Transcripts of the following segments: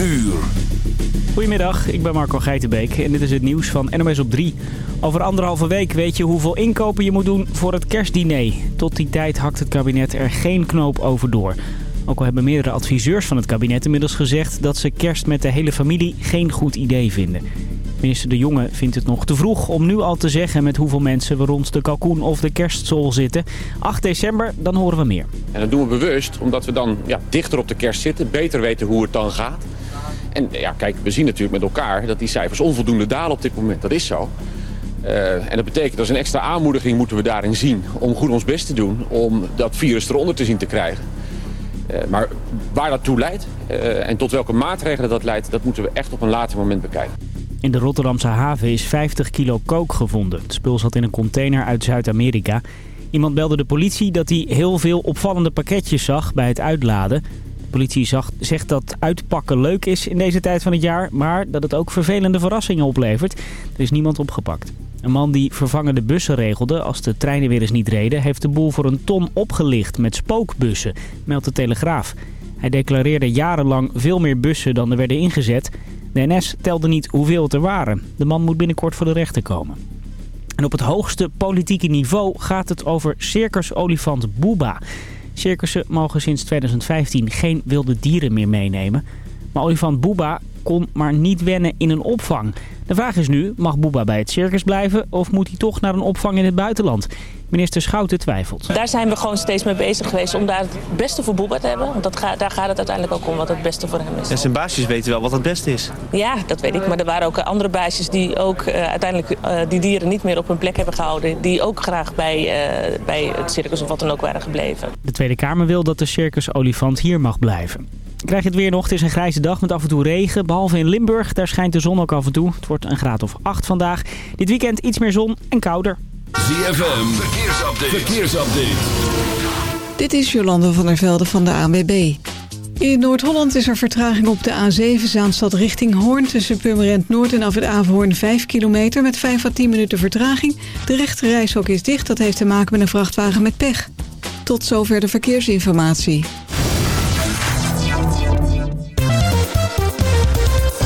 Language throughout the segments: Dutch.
uur. Goedemiddag, ik ben Marco Geitenbeek en dit is het nieuws van NOS op 3. Over anderhalve week weet je hoeveel inkopen je moet doen voor het kerstdiner. Tot die tijd hakt het kabinet er geen knoop over door. Ook al hebben meerdere adviseurs van het kabinet inmiddels gezegd... dat ze kerst met de hele familie geen goed idee vinden. Minister De Jonge vindt het nog te vroeg om nu al te zeggen... met hoeveel mensen we rond de kalkoen of de kerststol zitten. 8 december, dan horen we meer. En dat doen we bewust, omdat we dan ja, dichter op de kerst zitten... beter weten hoe het dan gaat. En ja, kijk, we zien natuurlijk met elkaar dat die cijfers onvoldoende dalen op dit moment. Dat is zo. Uh, en dat betekent dat een extra aanmoediging moeten we daarin zien... om goed ons best te doen om dat virus eronder te zien te krijgen. Uh, maar waar dat toe leidt uh, en tot welke maatregelen dat leidt... dat moeten we echt op een later moment bekijken. In de Rotterdamse haven is 50 kilo kook gevonden. Het spul zat in een container uit Zuid-Amerika. Iemand belde de politie dat hij heel veel opvallende pakketjes zag bij het uitladen. Politie zegt dat uitpakken leuk is in deze tijd van het jaar... maar dat het ook vervelende verrassingen oplevert. Er is niemand opgepakt. Een man die vervangende bussen regelde als de treinen weer eens niet reden... heeft de boel voor een ton opgelicht met spookbussen, meldt de Telegraaf. Hij declareerde jarenlang veel meer bussen dan er werden ingezet... De NS telde niet hoeveel het er waren. De man moet binnenkort voor de rechter komen. En op het hoogste politieke niveau gaat het over circusolifant Booba. Circussen mogen sinds 2015 geen wilde dieren meer meenemen. Maar olifant Booba kon maar niet wennen in een opvang. De vraag is nu, mag Booba bij het circus blijven of moet hij toch naar een opvang in het buitenland? Minister Schouten twijfelt. Daar zijn we gewoon steeds mee bezig geweest om daar het beste voor Booba te hebben. Want dat ga, daar gaat het uiteindelijk ook om wat het beste voor hem is. En zijn baasjes weten wel wat het beste is. Ja, dat weet ik. Maar er waren ook andere baasjes die ook uh, uiteindelijk uh, die dieren niet meer op hun plek hebben gehouden. Die ook graag bij, uh, bij het circus of wat dan ook waren gebleven. De Tweede Kamer wil dat de circusolifant hier mag blijven. Krijg je het weer nog. Het is een grijze dag met af en toe regen. Behalve in Limburg. Daar schijnt de zon ook af en toe. Het wordt een graad of 8 vandaag. Dit weekend iets meer zon en kouder. ZFM. Verkeersupdate. Verkeersupdate. Dit is Jolande van der Velde van de ANWB. In Noord-Holland is er vertraging op de A7 Zaanstad richting Hoorn... tussen Purmerend Noord en af het Averhoorn 5 kilometer... met 5 à 10 minuten vertraging. De rechte reishok is dicht. Dat heeft te maken met een vrachtwagen met pech. Tot zover de verkeersinformatie.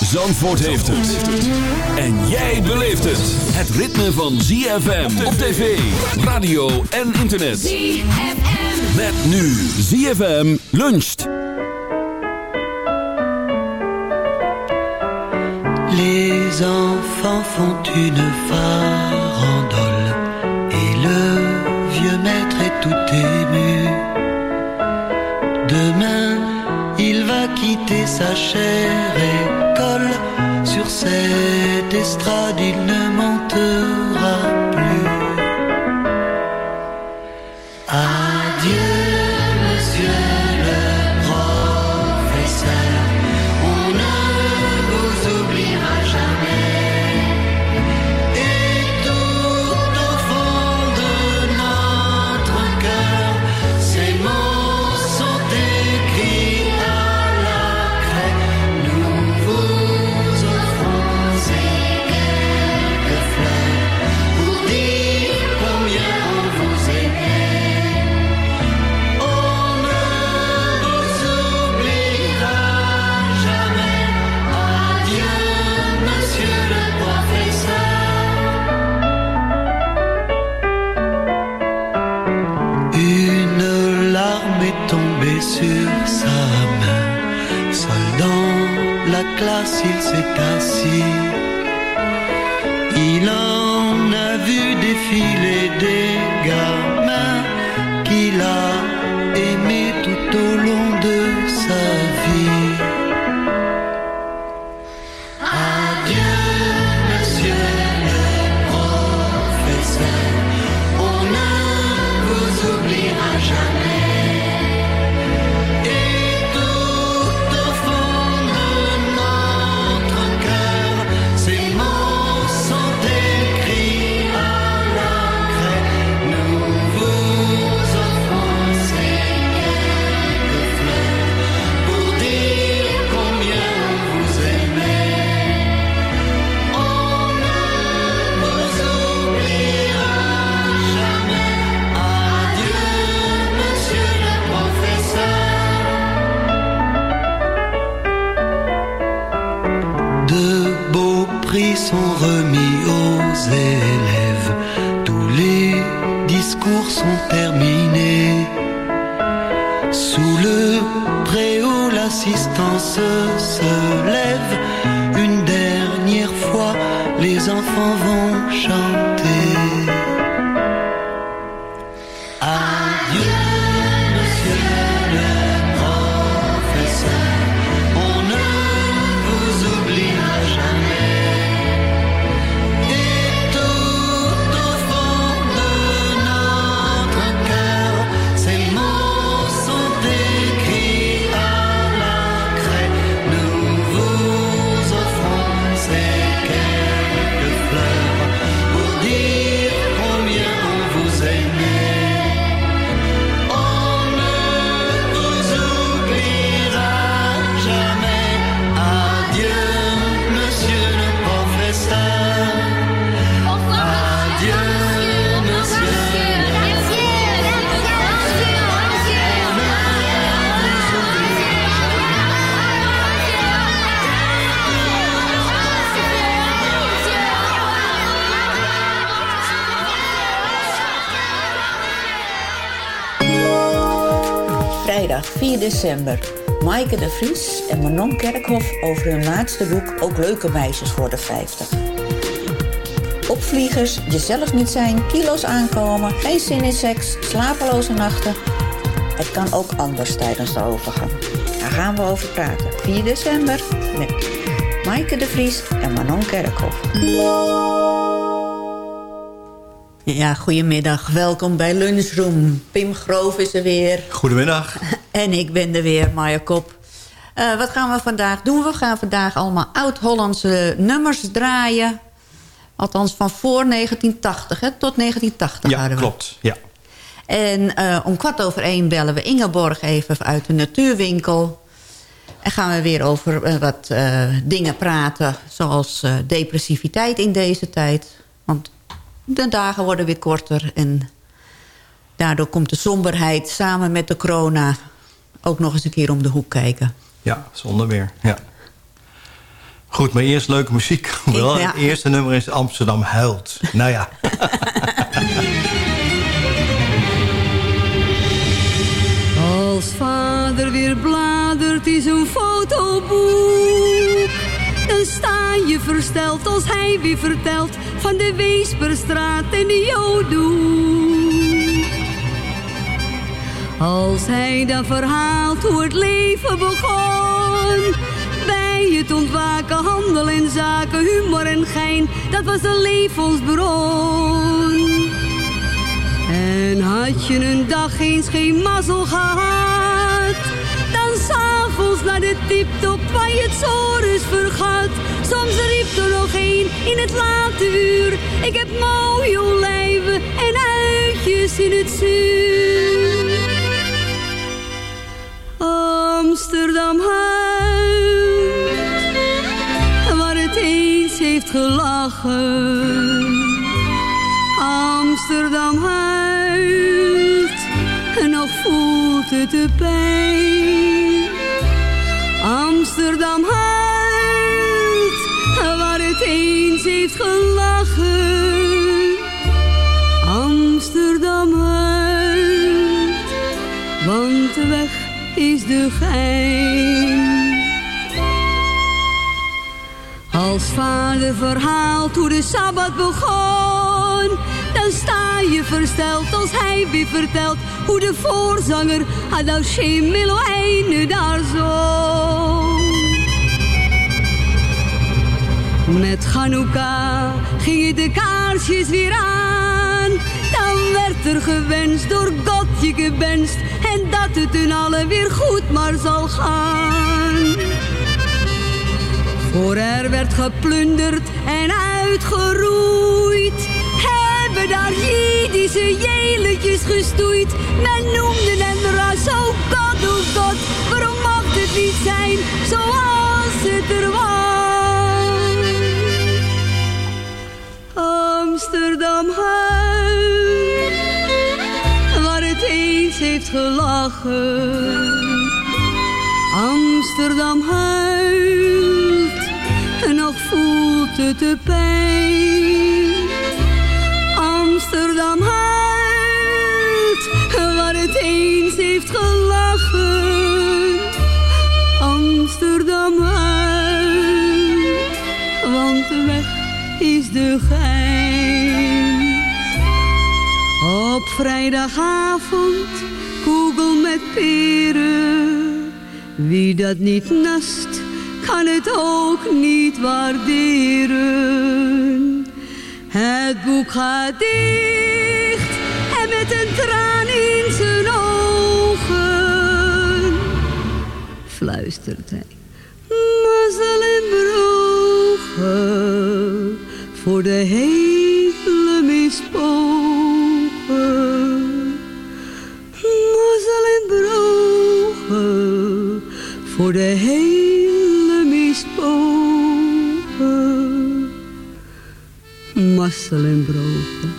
Zandvoort heeft het. En jij beleeft het. Het ritme van ZFM op tv, radio en internet. ZFM. Met nu ZFM luncht. Les enfants font une farandole et le vieux maître est tout ému. Demain, il va quitter sa chère école. Cette estrade, il ne montera s'il s'est assis. December. Maaike de Vries en Manon Kerkhoff over hun laatste boek Ook leuke meisjes worden 50. Opvliegers die zelf niet zijn, kilo's aankomen, geen zin in seks, slapeloze nachten. Het kan ook anders tijdens de overgang. Daar gaan we over praten. 4 december met Maaike de Vries en Manon Kerkhoff. Ja, goedemiddag. Welkom bij Lunchroom. Pim Groof is er weer. Goedemiddag. En ik ben er weer, Maya Kop. Eh, wat gaan we vandaag doen? We gaan vandaag allemaal oud-Hollandse nummers draaien. Althans van voor 1980, hè? tot 1980 Ja, hadden we. klopt. Ja. En eh, om kwart over één bellen we Ingeborg even uit de natuurwinkel. En gaan we weer over eh, wat dingen praten. Zoals depressiviteit in deze tijd. Want de dagen worden weer korter. En daardoor komt de somberheid samen met de corona... ook nog eens een keer om de hoek kijken. ja, zonder meer. Ja. Goed, maar eerst leuke muziek. Wel, Ja. Het eerste nummer is Amsterdam huilt. Nou ja. Als vader weer bladert in zo'n fotoboek Dan sta je versteld als hij weer vertelt Van de Weesperstraat en de Jodoe Als hij dan verhaalt hoe het leven begon Bij het ontwaken, handel en zaken, humor en gein Dat was de levensbron en had je een dag eens geen mazzel gehad, dan s'avonds naar de tiptop waar je het zorus vergat. Soms riep er nog een in het late uur, ik heb mooie olijven en uitjes in het zuur. Amsterdam huilt, waar het eens heeft gelachen. Amsterdam huilt en nog voelt het de pijn. Amsterdam huilt waar het eens heeft gelachen. Als vader verhaalt hoe de Sabbat begon, dan sta je versteld als hij weer vertelt hoe de voorzanger Hadashim Eloheinu daar zong. Met Chanukka gingen de kaarsjes weer aan. Dan werd er gewenst door God je gewenst. Het hun allen weer goed maar zal gaan. Voor er werd geplunderd en uitgeroeid. Hebben daar Jiddische jeletjes gestoeid. Men noemde hem ras, God. Waarom mocht het niet zijn zoals het er was? Amsterdam huis, heeft gelachen. Amsterdam huilt, en nog voelt het de pijn. Vrijdagavond, kugel met peren. Wie dat niet nast, kan het ook niet waarderen. Het boek gaat dicht en met een traan in zijn ogen fluistert hij. Mazzel en brogen voor de hele voor de hele mispogen. Mazzel en brogen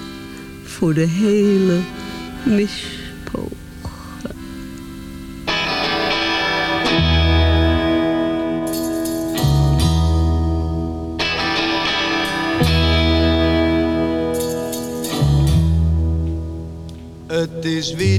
voor de hele mispogen. Het is weer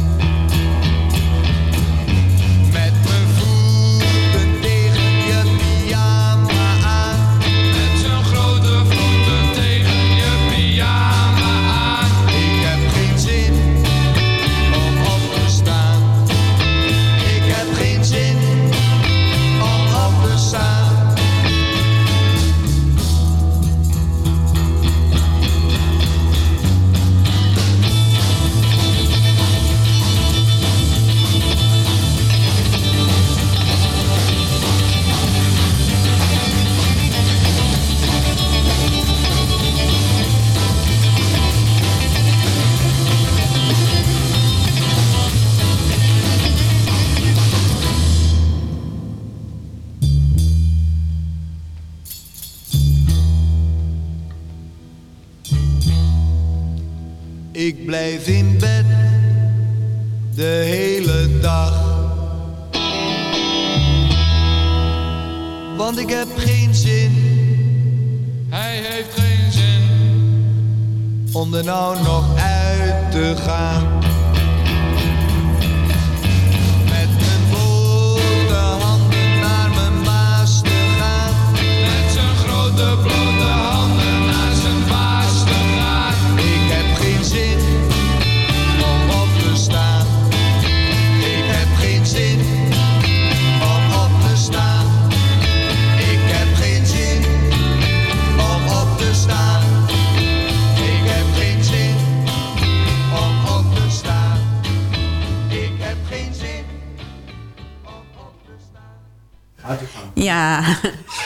Ja,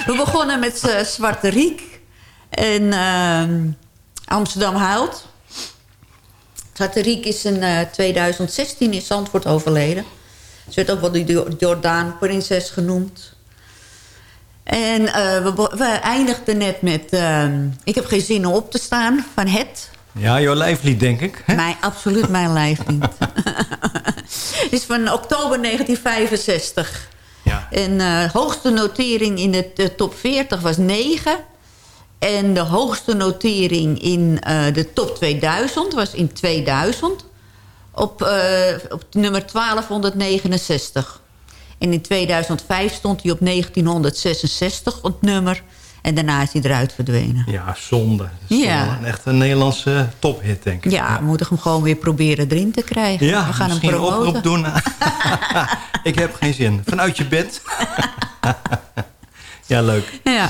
we begonnen met eh, Zwarte Riek in ehm, Amsterdam Huilt. Zwarte Riek is in eh, 2016 in Zandvoort overleden. Ze werd ook wel de Jordaan-prinses genoemd. En eh, we, eindigden net met ehm, Ik heb geen zin om op te staan van Het. Ja, jouw lijflied, denk ik. hè? Mijn, absoluut mijn lijflied. Het is van oktober 1965. En de hoogste notering in de, de top 40 was 9. En de hoogste notering in eh, de top 2000 was in 2000 op, eh, op nummer 1269. En in 2005 stond hij op 1966 op nummer. En daarna is hij eruit verdwenen. Ja, zonde. Dat is Ja. wel een echt een Nederlandse tophit, denk ik. Ja, we moeten hem gewoon weer proberen erin te krijgen. Ja, we gaan hem een oproep doen. ik heb geen zin. Vanuit je bed. ja, leuk. Ja.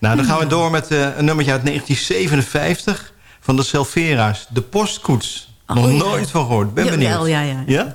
Nou, dan gaan we door met eh, een nummertje uit 1957 van de Selvera's. De postkoets. Nog Oh, ja. nooit van gehoord. Ben Jawel, benieuwd. ja, ja. Ja?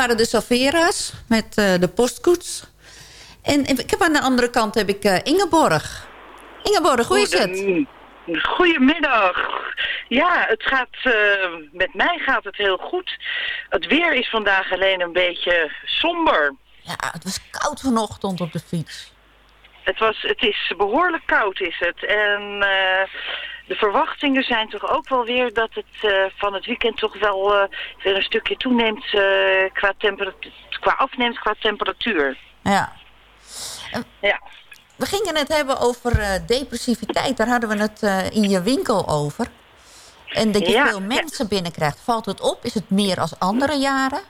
Waren de Savera's met eh, de postkoets. En ik heb aan de andere kant heb ik eh, Ingeborg. Ingeborg, hoe is het? Goedemiddag. Ja, het gaat, eh, met mij gaat het heel goed. Het weer is vandaag alleen een beetje somber. Ja, het was koud vanochtend op de fiets. Het, was, het is behoorlijk koud is het. En de verwachtingen zijn toch ook wel weer dat het eh, van het weekend toch wel eh, weer een stukje toeneemt eh, qua, temperatuur, qua afneemt qua temperatuur. Ja. Ja. We gingen het hebben over depressiviteit. Daar hadden we het in je winkel over. En dat je Ja, veel mensen binnenkrijgt. Valt het op? Is het meer als andere jaren?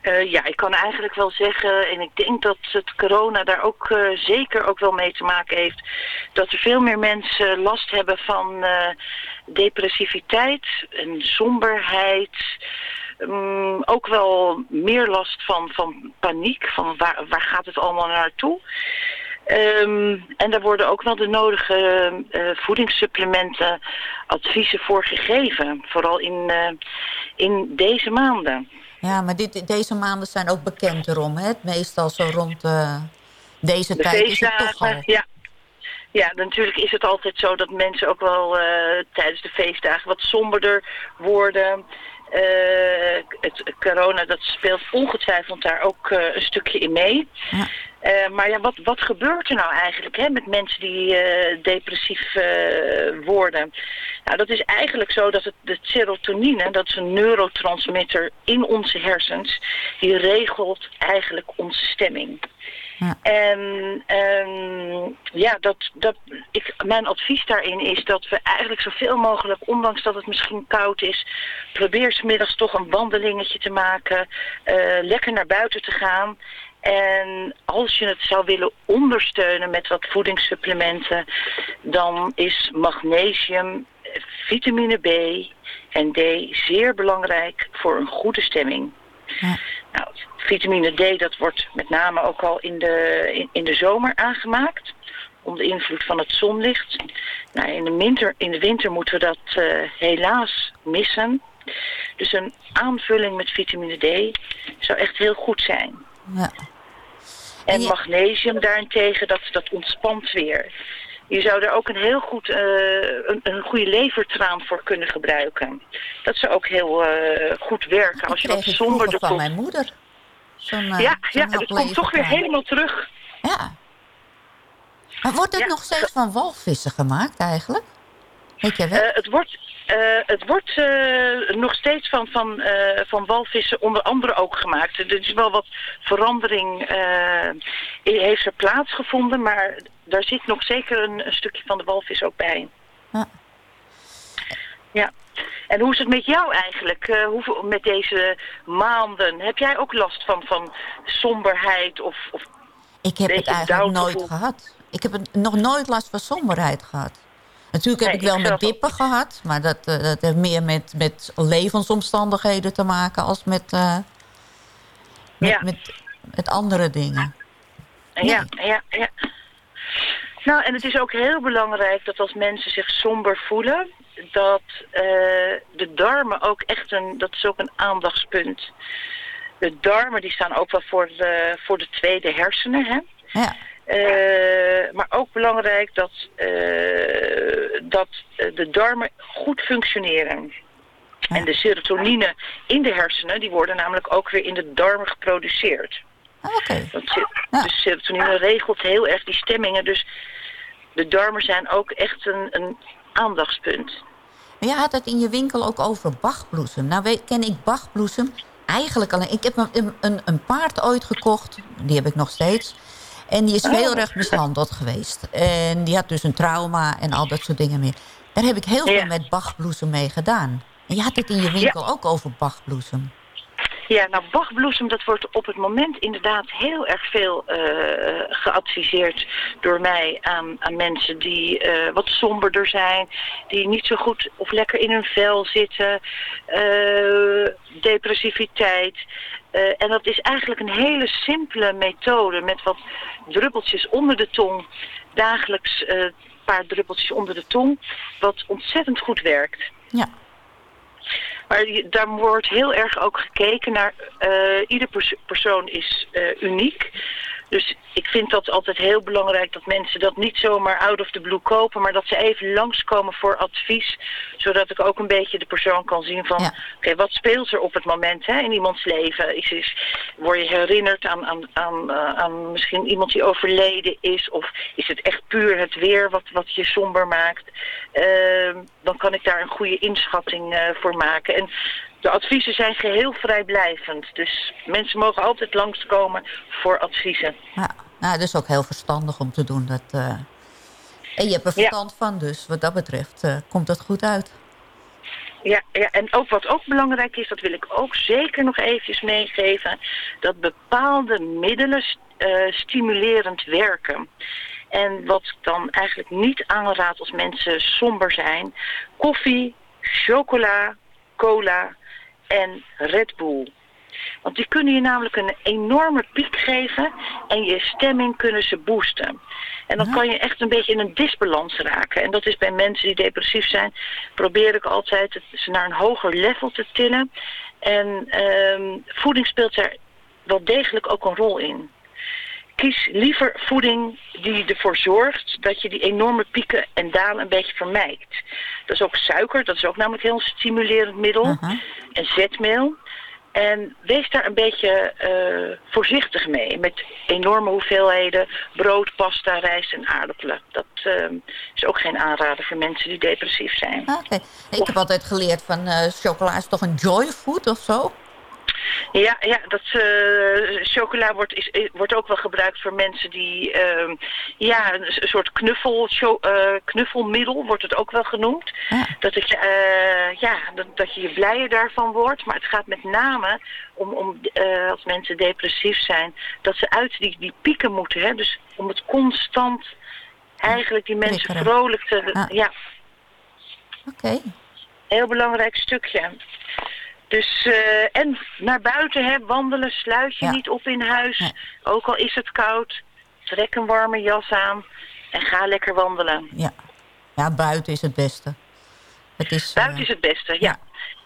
Eh, ja, ik kan eigenlijk wel zeggen, en ik denk dat het corona daar ook eh, zeker ook wel mee te maken heeft, dat er veel meer mensen last hebben van eh, depressiviteit en somberheid. Mm, ook wel meer last van, van paniek, van waar, waar gaat het allemaal naartoe. Ehm, en daar worden ook wel de nodige voedingssupplementen, adviezen voor gegeven. Vooral in, in deze maanden. Ja, maar dit, deze maanden zijn ook bekend erom. Hè? Meestal zo rond eh, deze De tijd is het toch al. ja. Ja, natuurlijk is het altijd zo dat mensen ook wel eh, tijdens de feestdagen wat somberder worden. Eh, het corona, dat speelt ongetwijfeld daar ook eh, een stukje in mee. Eh, maar ja, wat, wat gebeurt er nou eigenlijk hè, met mensen die depressief worden? Nou, dat is eigenlijk zo dat het, de serotonine, dat is een neurotransmitter in onze hersens, die regelt eigenlijk onze stemming. En ehm, ja, dat, dat, ik, mijn advies daarin is dat we eigenlijk zoveel mogelijk, ondanks dat het misschien koud is, probeer 's middags toch een wandelingetje te maken, eh, lekker naar buiten te gaan. En als je het zou willen ondersteunen met wat voedingssupplementen, dan is magnesium, vitamine B en D zeer belangrijk voor een goede stemming. Nou, vitamine D dat wordt met name ook al in de, in, in de zomer aangemaakt. Onder invloed van het zonlicht. Nou, in, de winter, in de winter moeten we dat eh, helaas missen. Dus een aanvulling met vitamine D zou echt heel goed zijn. Ja. En magnesium daarentegen, dat, dat ontspant weer. Je zou er ook een heel goed, eh, een, een goede levertraan voor kunnen gebruiken. Dat zou ook heel eh, goed werken als je wat ik somberder vroeger van mijn moeder. Eh, Ja, ja, het komt toch weer helemaal terug. Ja. Maar wordt het nog steeds van walvissen gemaakt eigenlijk? Weet jij wel? Eh, het wordt, eh, het wordt nog steeds van, van, van walvissen onder andere ook gemaakt. Er is wel wat verandering heeft er plaatsgevonden, maar daar zit nog zeker een, een stukje van de walvis ook bij. Ja. Ja. En hoe is het met jou eigenlijk? Eh, hoeveel, met deze maanden? Heb jij ook last van, van somberheid of, of Ik heb het eigenlijk nooit gehad. Ik heb het nog nooit last van somberheid gehad. Natuurlijk heb Nee, ik wel ik met dippen gehad. Maar dat, eh, dat heeft meer met, met levensomstandigheden te maken als met, eh, met, Ja. met, met andere dingen. Ja, ja, ja. Nou, en het is ook heel belangrijk dat als mensen zich somber voelen, dat eh, de darmen ook echt een, dat is ook een aandachtspunt. De darmen die staan ook wel voor de, voor de tweede hersenen, hè. Ja. Eh, maar ook belangrijk dat, eh, dat eh, de darmen goed functioneren. En de serotonine in de hersenen, die worden namelijk ook weer in de darmen geproduceerd. Oké. Want se- Dus serotonine regelt heel erg die stemmingen. Dus de darmen zijn ook echt een, een aandachtspunt. Maar je had het in je winkel ook over bachbloesem. Nou weet, ken ik bachbloesem eigenlijk alleen. Ik heb een, een, een paard ooit gekocht. Die heb ik nog steeds. En die is Oh. heel erg mishandeld geweest. En die had dus een trauma en al dat soort dingen meer. Daar heb ik heel veel met bachbloesem mee gedaan. En je had het in je winkel ook over bachbloesem. Ja, nou bachbloesem dat wordt op het moment inderdaad heel erg veel eh, geadviseerd door mij aan, aan mensen die eh, wat somberder zijn, die niet zo goed of lekker in hun vel zitten, eh, depressiviteit. En dat is eigenlijk een hele simpele methode met wat druppeltjes onder de tong, dagelijks een paar druppeltjes onder de tong, wat ontzettend goed werkt. Ja. Maar daar wordt heel erg ook gekeken naar... eh ieder pers- persoon is eh, uniek. Dus ik vind dat altijd heel belangrijk dat mensen dat niet zomaar out of the blue kopen... maar dat ze even langskomen voor advies. Zodat ik ook een beetje de persoon kan zien van... oké, wat speelt er op het moment hè, in iemands leven? Is, is, word je herinnerd aan, aan, aan, eh, aan misschien iemand die overleden is? Of is het echt puur het weer wat, wat je somber maakt? Ehm, dan kan ik daar een goede inschatting eh, voor maken. En de adviezen zijn geheel vrijblijvend. Dus mensen mogen altijd langskomen voor adviezen. Ja. Nou, dat is ook heel verstandig om te doen. Dat, eh, En je hebt er verstand van, dus wat dat betreft eh, komt dat goed uit. Ja, ja, en ook wat ook belangrijk is, dat wil ik ook zeker nog eventjes meegeven, dat bepaalde middelen eh, stimulerend werken. En wat ik dan eigenlijk niet aanraad als mensen somber zijn, koffie, chocola, cola en Red Bull. Want die kunnen je namelijk een enorme piek geven en je stemming kunnen ze boosten. En dan kan je echt een beetje in een disbalans raken. En dat is bij mensen die depressief zijn, probeer ik altijd ze naar een hoger level te tillen. En ehm, voeding speelt daar wel degelijk ook een rol in. Kies liever voeding die ervoor zorgt dat je die enorme pieken en dalen een beetje vermijdt. Dat is ook suiker, dat is ook namelijk een heel stimulerend middel. En zetmeel. En wees daar een beetje eh, voorzichtig mee. Met enorme hoeveelheden brood, pasta, rijst en aardappelen. Dat ehm, is ook geen aanrader voor mensen die depressief zijn. Ik heb altijd geleerd van eh, chocola is toch een joy food of zo? Ja, ja dat eh, chocola wordt, is, is- wordt ook wel gebruikt voor mensen die... ehm, ja, een, soort knuffel, eh, knuffelmiddel wordt het ook wel genoemd. Dat, het, je, eh, ja, dat, dat je je blijer daarvan wordt. Maar het gaat met name om, om eh, als mensen depressief zijn... dat ze uit die, die pieken moeten. Hè? Dus om het constant eigenlijk die mensen Prikkelen. vrolijk te... Ah. Ja, Oké. heel belangrijk stukje. Dus, eh, en naar buiten, hè, wandelen, sluit je niet op in huis. Ook al is het koud, trek een warme jas aan en ga lekker wandelen. Ja. ja, buiten is het beste. Het is, eh, Buiten is het beste, ja.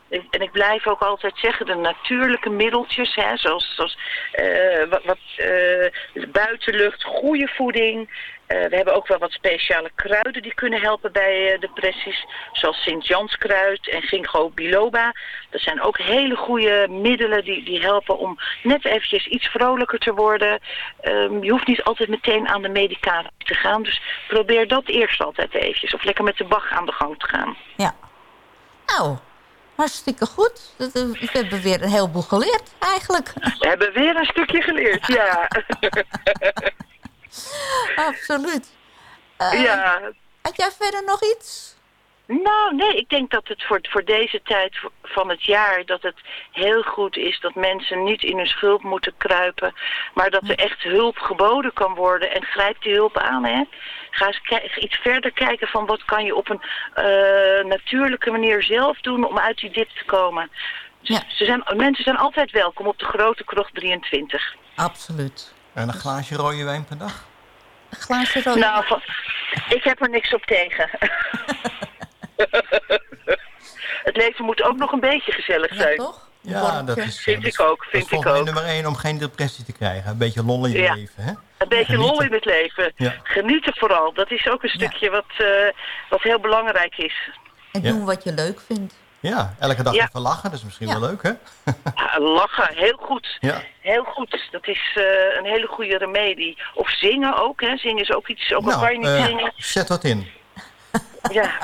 En ik blijf ook altijd zeggen, de natuurlijke middeltjes, hè, zoals, zoals eh, wat, wat eh, buitenlucht, goede voeding. Eh, we hebben ook wel wat speciale kruiden die kunnen helpen bij depressies, zoals Sint-Janskruid en ginkgo biloba. Dat zijn ook hele goede middelen die, die helpen om net eventjes iets vrolijker te worden. Ehm, je hoeft niet altijd meteen aan de medicatie te gaan, dus probeer dat eerst altijd eventjes. Of lekker met de bag aan de gang te gaan. Ja. Nou, hartstikke goed. Eh, We hebben weer een heleboel geleerd eigenlijk. We hebben weer een stukje geleerd, ja. Absoluut. Eh, ja. Had jij verder nog iets? Nou, nee, ik denk dat het voor, voor deze tijd van het jaar... dat het heel goed is dat mensen niet in hun schulp moeten kruipen... maar dat er echt hulp geboden kan worden. En grijp die hulp aan, hè. Ga eens iets verder kijken van wat kan je op een eh, natuurlijke manier zelf doen... om uit die dip te komen. Dus ze zijn, mensen zijn altijd welkom op de Grote Krocht 23. Absoluut. En een glaasje rode wijn per dag? Een glaasje rood. Nou, van- ik heb er niks op tegen. Het leven moet ook nog een beetje gezellig zijn. toch? Ja, dat is, Vind dat ik ook, dat vind is ik ook. nummer één om geen depressie te krijgen. Een beetje lol in je Ja. leven, hè? Een beetje lol in het leven. Ja. Genieten vooral. Dat is ook een stukje wat, eh, wat heel belangrijk is. En Ja. doen wat je leuk vindt. Ja, elke dag Ja. even lachen, dat is misschien Ja. wel leuk, hè? Ja, lachen, heel goed. Ja. Heel goed. Dat is eh, een hele goede remedie. Of zingen ook, hè. Zingen is ook iets, ook al kan je niet eh, zingen. zet dat in. Ja.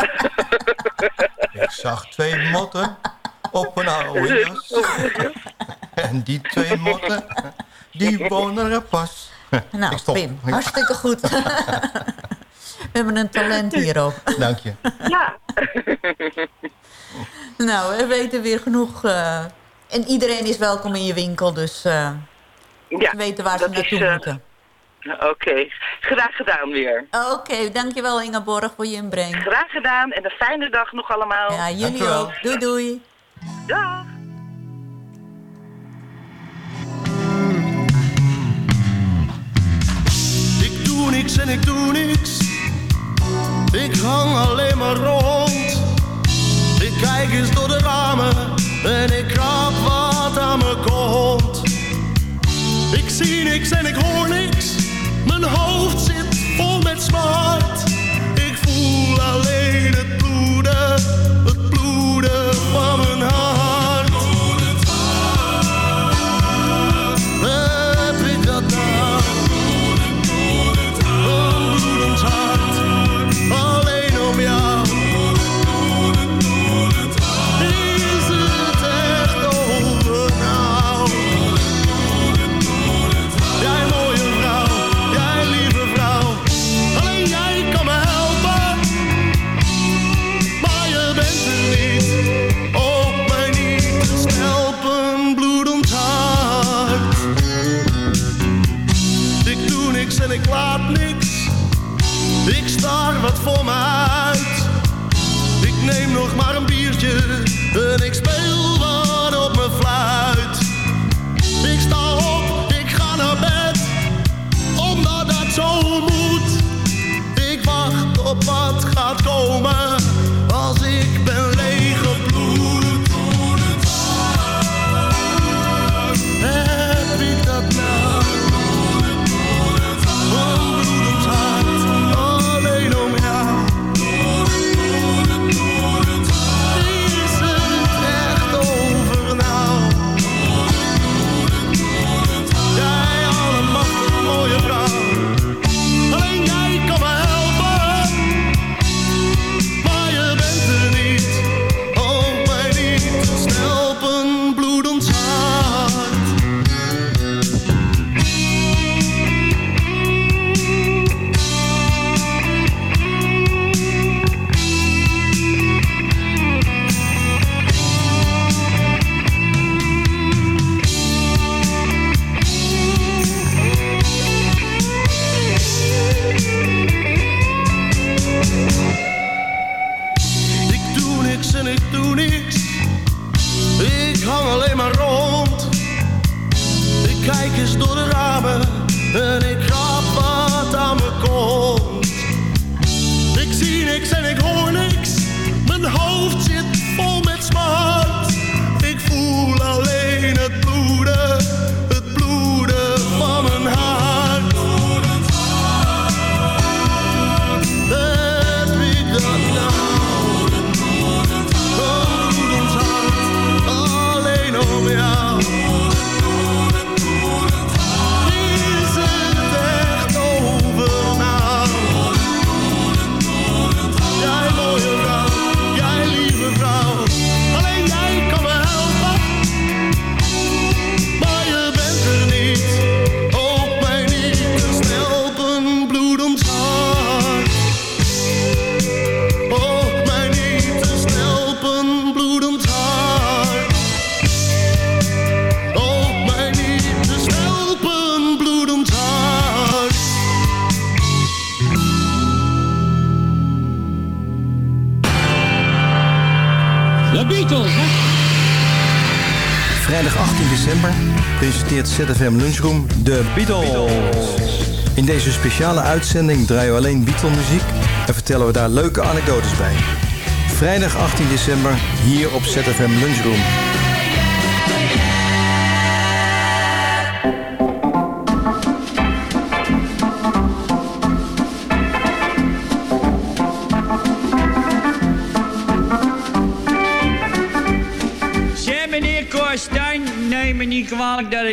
Ik zag twee motten op een oude jas. En die twee motten, die wonen er pas. Nou. Pim, hartstikke goed. We hebben een talent hier ook. Dank je. Ja. Nou, we weten weer genoeg. eh, en iedereen is welkom in je winkel, dus eh Ja, ze weten waar ze dat is, naartoe eh, moeten. Oké. Graag gedaan weer. Oké, dankjewel Ingeborg voor je inbreng. Graag gedaan en een fijne dag nog allemaal. Ja, jullie ook. Doei doei. Dag. Ik doe niks en ik doe niks. Ik hang alleen maar rond. Ik kijk eens door de ramen en ik krap wat aan me komt. Ik zie niks en ik hoor niks. Mijn hoofd zit vol met smart. Ik staar wat voor me uit. Ik neem nog maar een biertje en ik speel wat op mijn fluit. Ik sta op, ik ga naar bed, omdat dat zo moet. Ik wacht op wat gaat komen. ZFM Lunchroom de Beatles. In deze speciale uitzending draaien we alleen Beatle-muziek en vertellen we daar leuke anekdotes bij. Vrijdag 18 december hier op ZFM Lunchroom.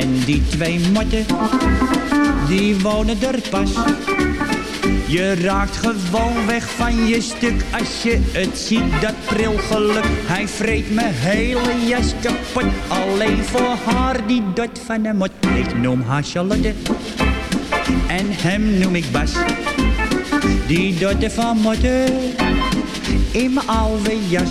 En die twee motten, die wonen er pas. Je raakt gewoon weg van je stuk als je het ziet, dat prilgeluk. Hij vreet mijn hele jas kapot, alleen voor haar die dot van de mot. Ik noem haar Charlotte en hem noem ik Bas. Die dotte van motten in mijn oude jas.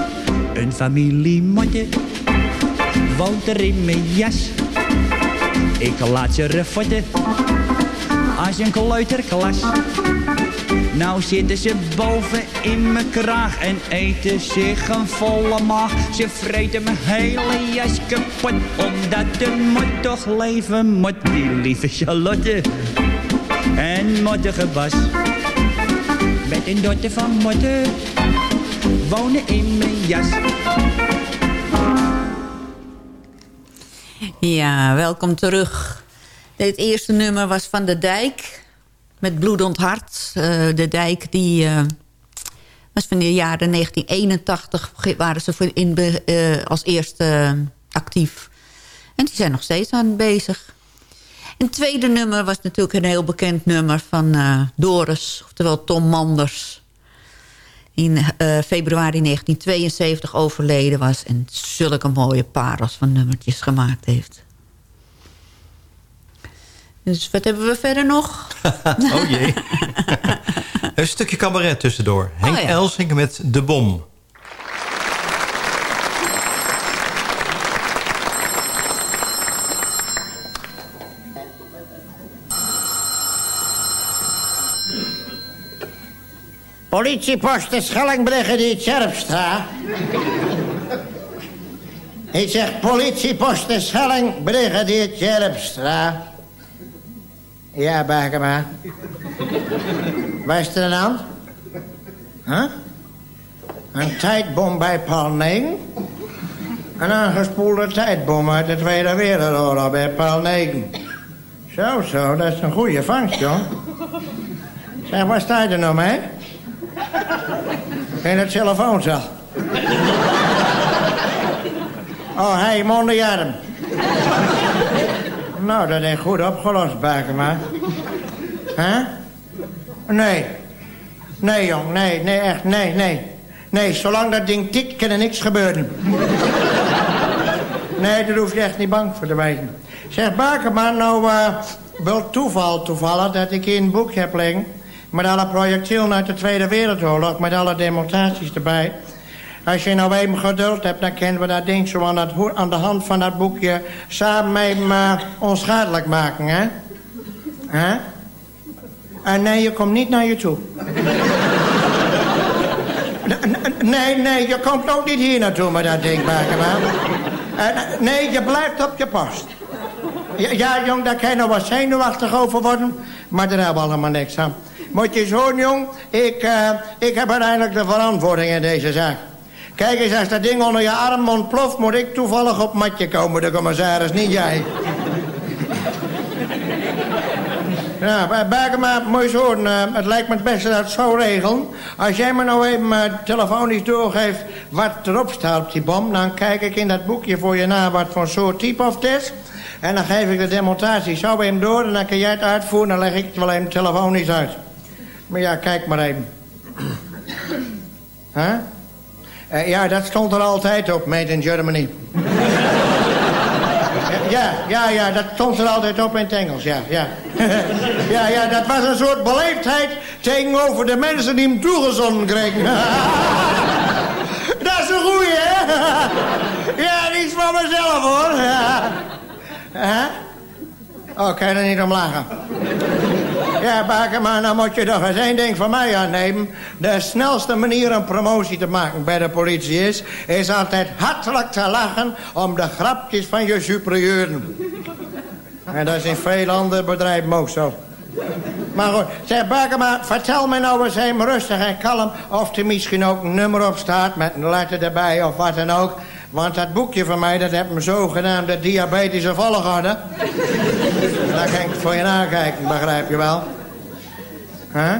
Een familie motten woont er in mijn jas. Ik laat ze refotten als een kleuterklas. Nou zitten ze boven in mijn kraag en eten zich een volle maag. Ze vreten mijn hele jas kapot, omdat de mot toch leven moet. Die lieve Charlotte en mottige. Met een dotter van motten wonen in mijn jas. Ja, welkom terug. Dit eerste nummer was van De Dijk. Met Bloedend Hart. Eh, de Dijk die eh, was van de jaren 1981. Waren ze in, eh, als eerste actief. En die zijn nog steeds aan bezig. En tweede nummer was natuurlijk een heel bekend nummer van Doris. Oftewel Tom Manders. In eh, februari 1972 overleden was. En zulke mooie parels van nummertjes gemaakt heeft. Dus wat hebben we verder nog? oh jee. een stukje cabaret tussendoor. Henk Oh ja. Elsink met De Bom. Politiepost Schellingbrigadier Tjerpstra. Ik zeg politiepost Schelling, brigadier Tjerpstra. Ja, Bakema. Waar is de hand? Huh? Een tijdbom bij Paul 9? Een aangespoelde tijdbom uit de Tweede Wereldoorlog bij Paul 9. Zo, zo, dat is een goede vangst, jong. Zeg, waar sta er nou mee? In het telefooncel. Oh, hey, mondejarm. Nou, dat is goed opgelost, Bakema. Hè? Nee. Nee, jong, nee, nee, echt, nee, nee. Nee, zolang dat ding tikt, kan er niks gebeuren. Nee, daar hoef je echt niet bang voor te wezen. Zeg, Bakema, nou, eh wel toeval toevallig dat ik hier een boekje heb liggen... met alle projectielen uit de Tweede Wereldoorlog, met alle demonstraties erbij... Als je nou even geduld hebt, dan kunnen we dat ding zo aan, dat, aan de hand van dat boekje samen met hem eh, onschadelijk maken, hè? Hè? En nee, je komt niet naar je toe. Nee, nee, je komt ook niet hier naartoe met dat ding, Bakema. Eh, nee, je blijft op je post. Ja, ja, jong, daar kan je nog wat zenuwachtig over worden. Maar daar hebben we allemaal niks aan. Moet je horen, jong. Ik, eh, ik heb uiteindelijk de verantwoording in deze zaak. Kijk eens, als dat ding onder je arm ontploft... moet ik toevallig op matje komen, de commissaris, niet jij. Ja, maar Bergema, je eens horen. eh, het lijkt me het beste dat het zo regelen. Als jij me nou even eh, telefonisch doorgeeft wat erop staat op die bom... dan kijk ik in dat boekje voor je na wat voor soort type of het is. En dan geef ik de demonstratie zo even door... en dan kan jij het uitvoeren dan leg ik het wel even telefonisch uit. Maar ja, kijk maar even. Huh? Eh, ja, dat stond er altijd op, made in Germany. Ja, ja, ja, dat stond er altijd op in het Engels, ja, ja. ja, ja, dat was een soort beleefdheid tegenover de mensen die hem toegezonden kregen. dat is een goeie, hè? ja, die is van mezelf, hoor. Huh? Oh, kan je er niet om lachen? Ja, Bakerman, dan moet je toch eens één ding van mij aannemen. De snelste manier om promotie te maken bij de politie is... is altijd hartelijk te lachen om de grapjes van je superieuren. En dat is in veel andere bedrijven ook zo. Maar goed, zeg Bakerman, vertel me nou eens even rustig en kalm... of er misschien ook een nummer op staat met een letter erbij of wat dan ook... Want dat boekje van mij, dat heeft me zogenaamde diabetische volgorde. Daar kan ik voor je nakijken, begrijp je wel? Huh?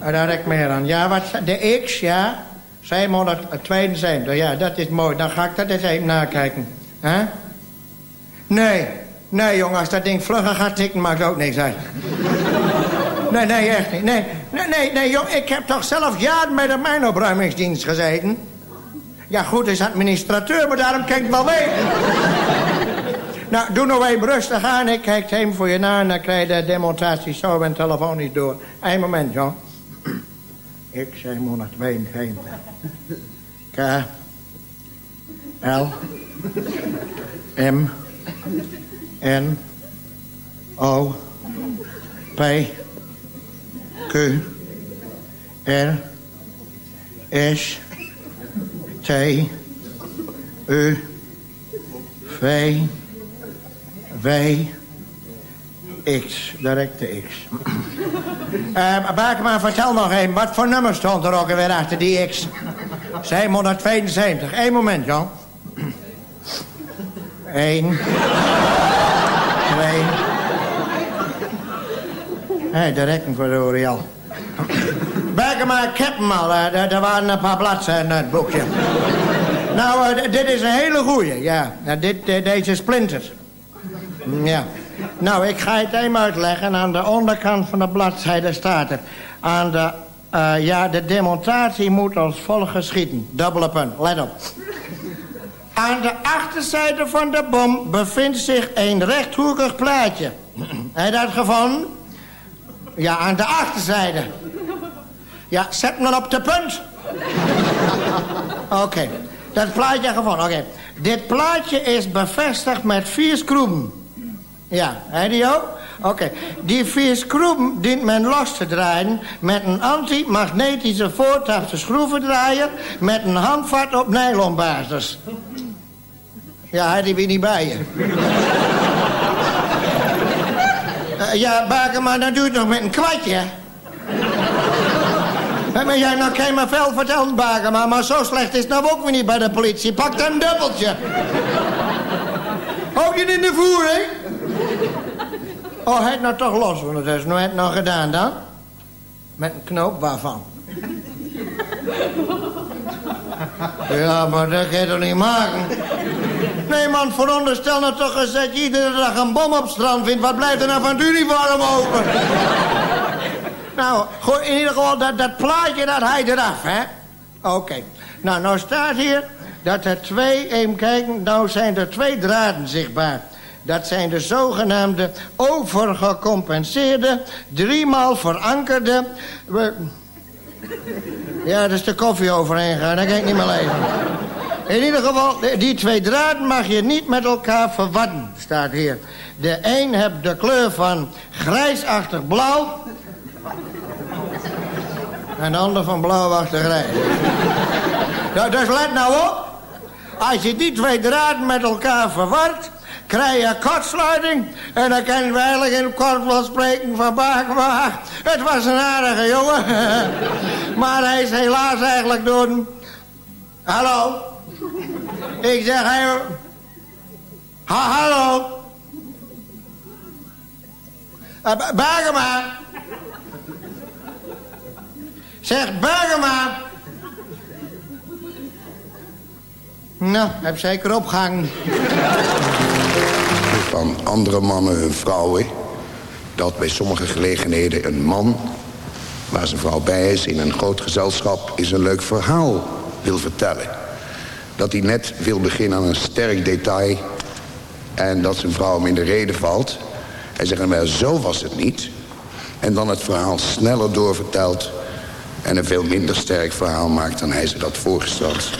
En daar heb ik meer aan. Ja, wat, de X, ja. 772, ja, dat is mooi. Dan ga ik dat eens even nakijken. Huh? Nee, nee jongen, als dat ding vlugger gaat tikken, maakt ook niks uit. Nee, nee, echt niet. Nee, nee, nee, nee jong, ik heb toch zelf jaren bij de mijnopruimingsdienst gezeten. Ja, goed, is administrateur, maar daarom kan ik wel weten. Nou, doe nog even rustig aan. Ik kijk even voor je na en dan krijg je de demonstratie zo en telefoon niet door. Eén moment, John. Ik 772. K. L. M. N. O. P. Q. R. S. T, U, V, W, X, directe X. uh, Bakema, vertel nog even, wat voor nummer stond er ook alweer achter die X? 772, Eén moment, Jan. Eén. Twee. Hé, hey, de rekken voor de Oriel. Bergema, ik heb hem al. eh, Er waren een paar bladzijden in het boekje. nou, eh, dit is een hele goeie, ja. Nou, dit, eh, deze splinter. Ja. Nou, ik ga het even uitleggen. Aan de onderkant van de bladzijde staat er... Aan de, eh, ja, de demonstratie moet als volgt geschieden. Dubbele punt, let op. Aan de achterzijde van de bom bevindt zich een rechthoekig plaatje. Heb je dat gevonden? Ja, aan de achterzijde. Ja, zet dan op de punt. Oké, dat plaatje gevonden. Oké, dit plaatje is bevestigd met vier schroeven. Ja, je die ook? Oké, die vier schroeven dient men los te draaien... met een antimagnetische voortachte schroevendraaier... met een handvat op nylonbasis. Ja, hij die weer niet bij je. Eh, ja, Baker, maar doe je nog met een kwartje. Maar jij nou je me veel vertellen, Baker, maar, maar zo slecht is het nou ook weer niet bij de politie. Pak dan een dubbeltje. Ook je in de voering? Oh, hij het nou toch los, want dat is nou het nog gedaan dan. Met een knoop waarvan? Ja, maar dat kan je toch niet maken? Nee man, veronderstel nou toch eens dat je iedere dag een bom op het strand vindt. Wat blijft er nou van het uniform over? nou, in ieder geval dat, dat plaatje, dat hij eraf, hè? Oké. Nou, nou staat hier dat er twee, even kijken, nou zijn er twee draden zichtbaar. Dat zijn de zogenaamde overgecompenseerde, driemaal verankerde... Ja, dat is de koffie overheen gaan, dat kan ik niet meer leven. In ieder geval, die twee draden mag je niet met elkaar verwarren, staat hier. De een heeft de kleur van grijsachtig blauw... en de ander van blauwachtig grijs. Ja, dus let nou op. Als je die twee draden met elkaar verwart... krijg je kortsluiting... en dan kan je eigenlijk in het kort spreken van Bakema. Het was een aardige jongen. maar hij is helaas eigenlijk dood. Hallo? Ik zeg hij... Ha, hallo? Uh, Bakema? Zeg Bakema? Nou, heb zeker opgehangen. Van andere mannen hun vrouwen... dat bij sommige gelegenheden een man, waar zijn vrouw bij is... in een groot gezelschap, is een leuk verhaal wil vertellen. Dat hij net wil beginnen aan een sterk detail... en dat zijn vrouw hem in de reden valt. Hij zegt, maar zo was het niet. En dan het verhaal sneller doorvertelt... en een veel minder sterk verhaal maakt dan hij zich had voorgesteld.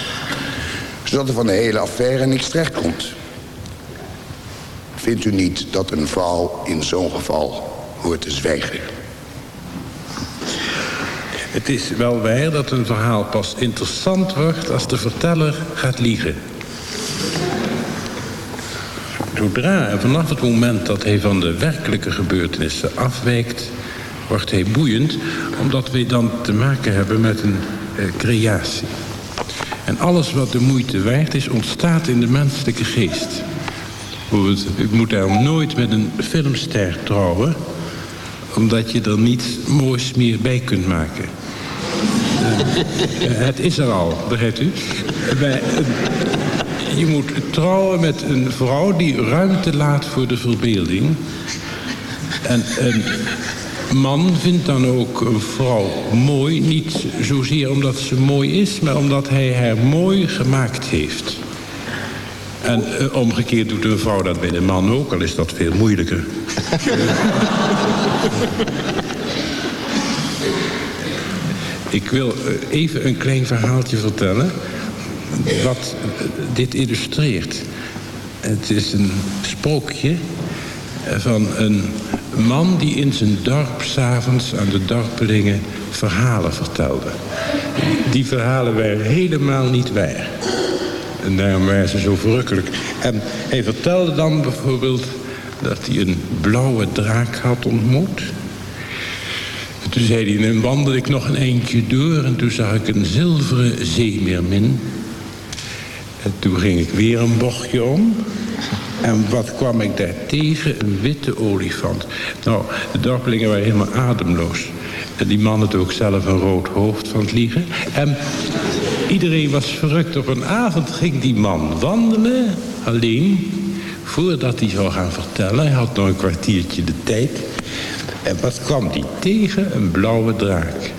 Zodat er van de hele affaire niks terecht komt. Vindt u niet dat een vrouw in zo'n geval hoort te zwijgen? Het is wel waar dat een verhaal pas interessant wordt als de verteller gaat liegen. Zodra en vanaf het moment dat hij van de werkelijke gebeurtenissen afwijkt, wordt hij boeiend, omdat wij dan te maken hebben met een eh, creatie. En alles wat de moeite waard is, ontstaat in de menselijke geest. Ik moet daarom nooit met een filmster trouwen, omdat je er niets moois meer bij kunt maken. Eh, het is er al, begrijpt u? Bij je moet trouwen met een vrouw die ruimte laat voor de verbeelding. En een man vindt dan ook een vrouw mooi, niet zozeer omdat ze mooi is, maar omdat hij haar mooi gemaakt heeft. En eh, omgekeerd doet een vrouw dat bij de man ook, al is dat veel moeilijker. Ik wil eh, even een klein verhaaltje vertellen. Wat eh, dit illustreert. Het is een sprookje van een man die in zijn dorp s'avonds aan de dorpelingen verhalen vertelde. Die verhalen waren helemaal niet waar. En daarom waren ze zo verrukkelijk. En hij vertelde dan bijvoorbeeld dat hij een blauwe draak had ontmoet. En toen zei hij, dan wandel ik nog een eindje door... en toen zag ik een zilveren zeemeermin. En toen ging ik weer een bochtje om. En wat kwam ik daar tegen? Een witte olifant. Nou, de dorpelingen waren helemaal ademloos. En die man had ook zelf een rood hoofd van het liegen. En iedereen was verrukt. Op een avond ging die man wandelen, alleen... voordat hij zou gaan vertellen. Hij had nog een kwartiertje de tijd. En wat kwam die tegen? Een blauwe draak.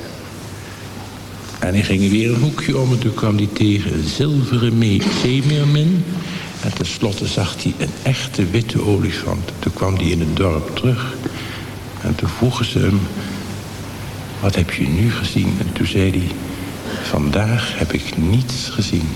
En hij ging weer een hoekje om en toen kwam hij tegen een zilveren me- zeemeermin. En tenslotte zag hij een echte witte olifant. Toen kwam hij in het dorp terug. En toen vroegen ze hem, wat heb je nu gezien? En toen zei hij, vandaag heb ik niets gezien.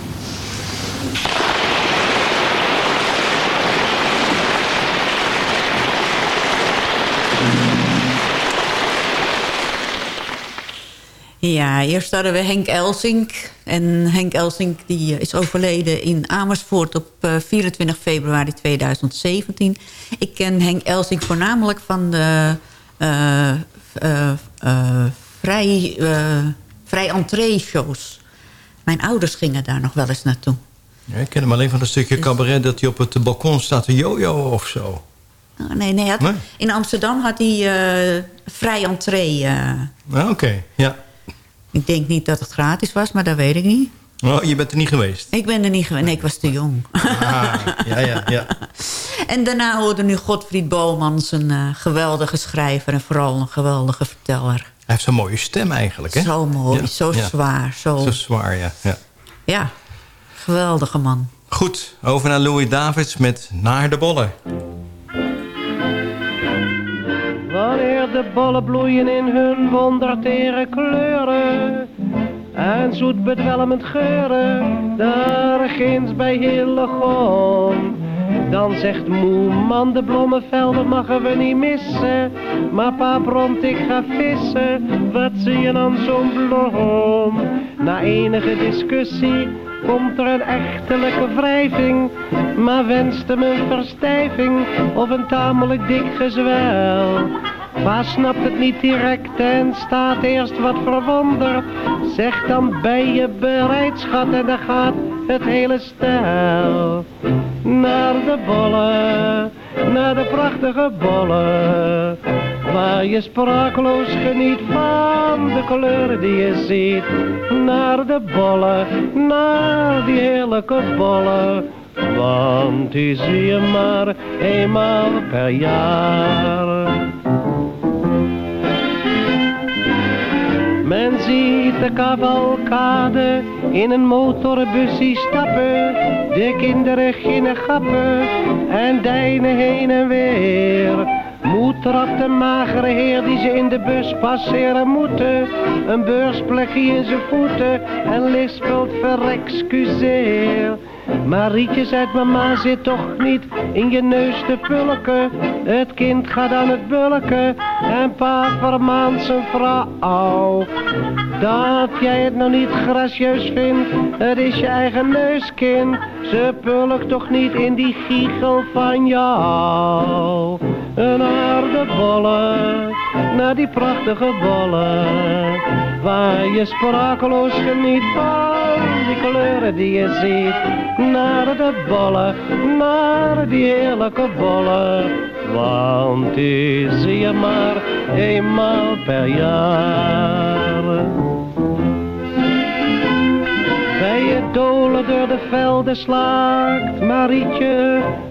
Ja, eerst hadden we Henk Elsink. En Henk Elsink die eh, is overleden in Amersfoort op eh, 24 februari 2017. Ik ken Henk Elsink voornamelijk van de eh, eh, eh, vrij, eh, vrij entree-shows. Mijn ouders gingen daar nog wel eens naartoe. Ja, ik ken hem alleen van een stukje cabaret dat hij op het balkon staat te jojo of zo. Oh, nee, nee, hij had- Nee? in Amsterdam had hij eh, vrij entree. Ah, Oké, ja. ik denk niet dat het gratis was, maar dat weet ik niet. Oh, je bent er niet geweest? Ik ben er niet geweest. Nee, ik was te jong. Ah, ja, ja, ja. En daarna hoorde nu Godfried Bomans, een eh, geweldige schrijver... en vooral een geweldige verteller. Hij heeft zo'n mooie stem eigenlijk, hè? Zo mooi, Ja, zo ja. zwaar. Zo, Zo zwaar, ja. ja. Ja, geweldige man. Goed, over naar Louis Davids met Naar de Bollen. Wanneer de bollen bloeien in hun wondertere kleuren en zoet bedwelmend geuren, daar ginds bij Hillegom. Dan zegt moe man, de bloemenvelden mogen we niet missen. Maar pa bromt, ik ga vissen, wat zie je dan zo'n bloem? Na enige discussie komt er een echtelijke wrijving. Maar wenst hem een verstijving of een tamelijk dik gezwel. Pa snapt het niet direct en staat eerst wat verwonderd. Zeg dan ben je bereid schat en dan gaat het hele stel. Naar de bollen, naar de prachtige bollen. Waar je sprakeloos geniet van de kleuren die je ziet. Naar de bollen, naar die heerlijke bollen. Want die zie je maar eenmaal per jaar. Men ziet de cavalcade in een motorbusje stappen. De kinderen ginnen gappen en deinen heen en weer. Moed trapt de magere heer die ze in de bus passeren moeten. Een beursplekje in zijn voeten en lispelt verexcuseer. Marietje zegt mama zit toch niet in je neus te pulken. Het kind gaat aan het bulken en pa vermaant zijn vrouw. Dat jij het nou niet gracieus vindt, het is je eigen neuskind. Ze pulkt toch niet in die giegel van jou. Naar de bollen, naar die prachtige bollen. Waar je sprakeloos geniet van die kleuren die je ziet. Naar de bollen, naar die heerlijke bollen. Want die zie je maar eenmaal per jaar. Bij het dolen door de velden slaakt Marietje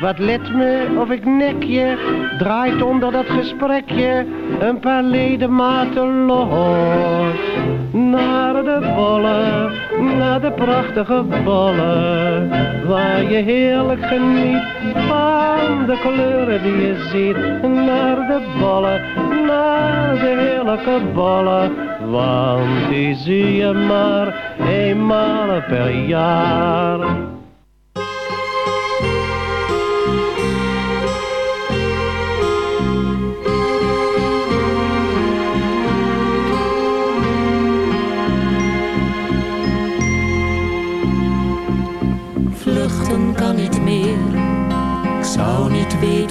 wat let me of ik nek je. Draait onder dat gesprekje een paar ledematen los. Naar de bollen, naar de prachtige bollen. Waar je heerlijk geniet van de kleuren die je ziet. Naar de bollen, naar de heerlijke bollen. Want die zie je maar eenmaal per jaar.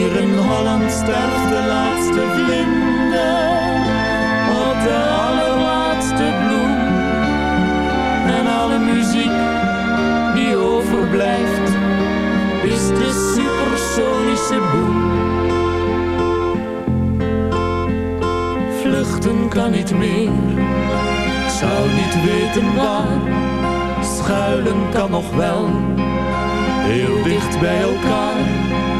Hier in Holland sterft de laatste vlinder op de allerlaatste bloem. En alle muziek die overblijft is de supersonische boem. Vluchten kan niet meer, ik zou niet weten waar. Schuilen kan nog wel, heel dicht bij elkaar.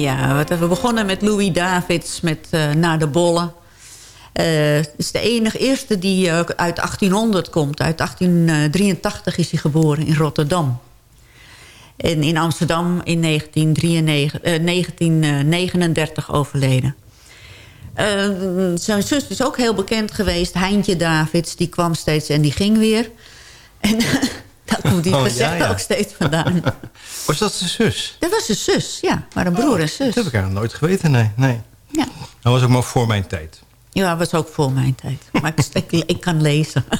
Ja, we begonnen met Louis Davids met eh, Naar de Bollen. Eh, Het is de enige eerste die eh, uit 1800 komt. Uit 1883 is hij geboren in Rotterdam. En in Amsterdam in 1993, eh, 1939 overleden. Eh, zijn zus is ook heel bekend geweest. Heintje Davids, die kwam steeds en die ging weer. En daar komt die Oh, gezegd ja. ook steeds vandaan. Was dat zijn zus? Dat was zijn zus, ja. Maar een broer en zus. Dat heb ik eigenlijk nooit geweten, nee. nee. Ja. Dat was ook maar voor mijn tijd. Ja, dat was ook voor mijn tijd. Maar ik, ik, ik kan lezen.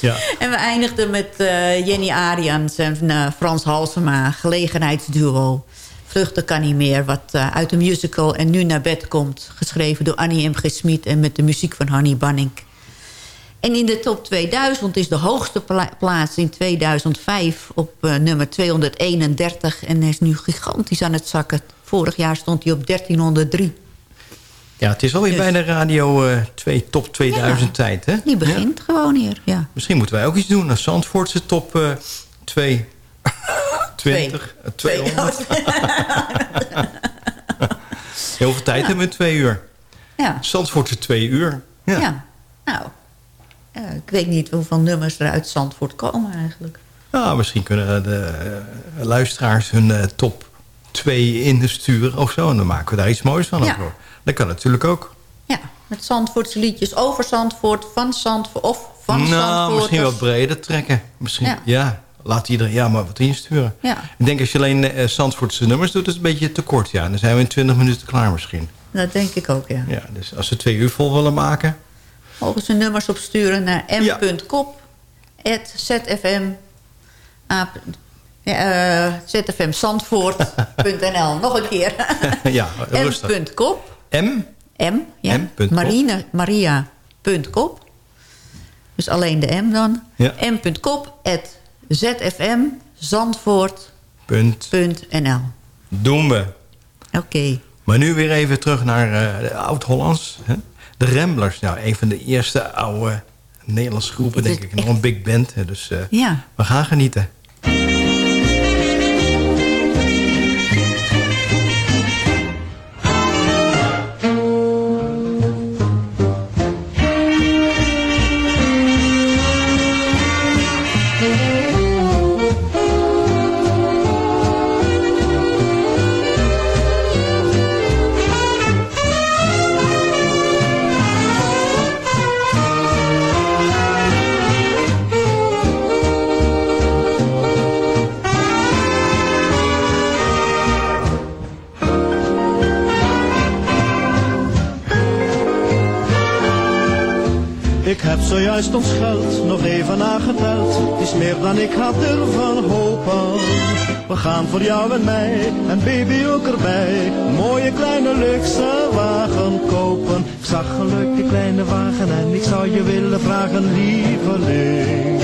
Ja. En we eindigden met eh, Jenny Arians en eh, Frans Halsema, gelegenheidsduo. Vluchten kan niet meer, wat eh, uit de musical en nu naar bed komt. Geschreven door Annie M. G. Smit en met de muziek van Hanny Banning. En in de top 2000 is de hoogste pla- plaats in 2005 op eh, nummer 231. En hij is nu gigantisch aan het zakken. Vorig jaar stond hij op 1303. Ja, het is alweer Dus- bijna Radio eh 2, top 2000 tijd, hè? Die begint gewoon hier, ja. Misschien moeten wij ook iets doen. Een Zandvoortse top eh 2... 20, eh, 200. Heel veel tijd hebben we, twee uur. Ja. Zandvoortse twee uur. Ja. Ja, nou, eh, ik weet niet hoeveel nummers er uit Zandvoort komen eigenlijk. Nou, misschien kunnen de eh, luisteraars hun eh, top 2 insturen of zo. En dan maken we daar iets moois van. Ja. Dat kan natuurlijk ook. Ja, met Zandvoortse liedjes over Zandvoort, van Zandvoort of van nou, Zandvoort. misschien wat breder trekken. Misschien, Ja. ja. laat iedereen ja, maar wat insturen. Ja, Ik denk als je alleen eh Zandvoortse nummers doet, is het een beetje te kort. Ja. Dan zijn we in 20 minuten klaar misschien. dat denk ik ook, ja. Ja, dus als ze twee uur vol willen maken... Mogen ze nummers opsturen naar m.kop, zfm, ja, eh, zfmzandvoort.nl. Nog een keer. ja, rustig. m.kop, M? M, ja. M.kop. Marine, Maria.kop. Dus alleen de M dan. Ja. M.kop, zfmzandvoort.nl. Doen we. Oké. Maar nu weer even terug naar eh, Oud-Hollands. De Ramblers. Nou, een van de eerste oude Nederlandse groepen, denk ik. Nog een big band. Dus eh, Ja. we gaan genieten. Zojuist ons geld nog even nageteld. Is meer dan ik had durven hopen. We gaan voor jou en mij en baby ook erbij. Een mooie kleine luxe wagen kopen. Ik zag een leuke kleine wagen en ik zou je willen vragen, lieveling.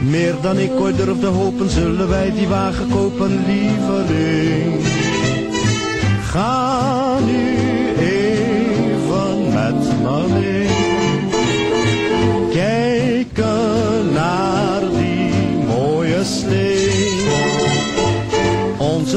Meer dan ik ooit durfde hopen, zullen wij die wagen kopen, lieveling. Ga nu even met me.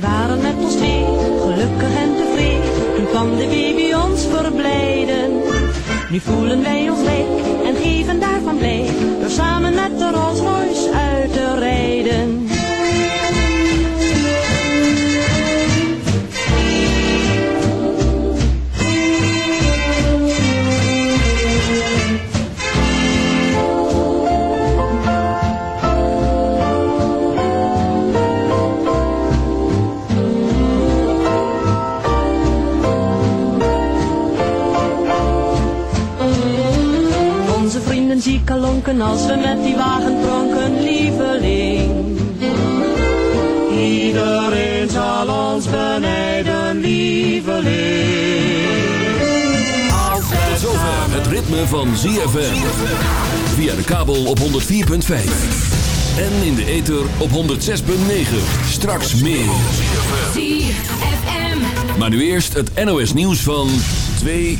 Wij waren met ons twee, gelukkig en tevreden. Toen kwam de baby ons verblijden. Nu voelen wij ons rijk en geven daarvan blij. Door samen met de Rolls Royce uit te rijden. Lonken als we met die wagen pronken, lieveling. Iedereen zal ons benijden, lieveling. Als Tot zover het ritme van ZFM. Via de kabel op 104.5. En in de ether op 106.9. Straks meer. ZFM. Maar nu eerst het NOS nieuws van 2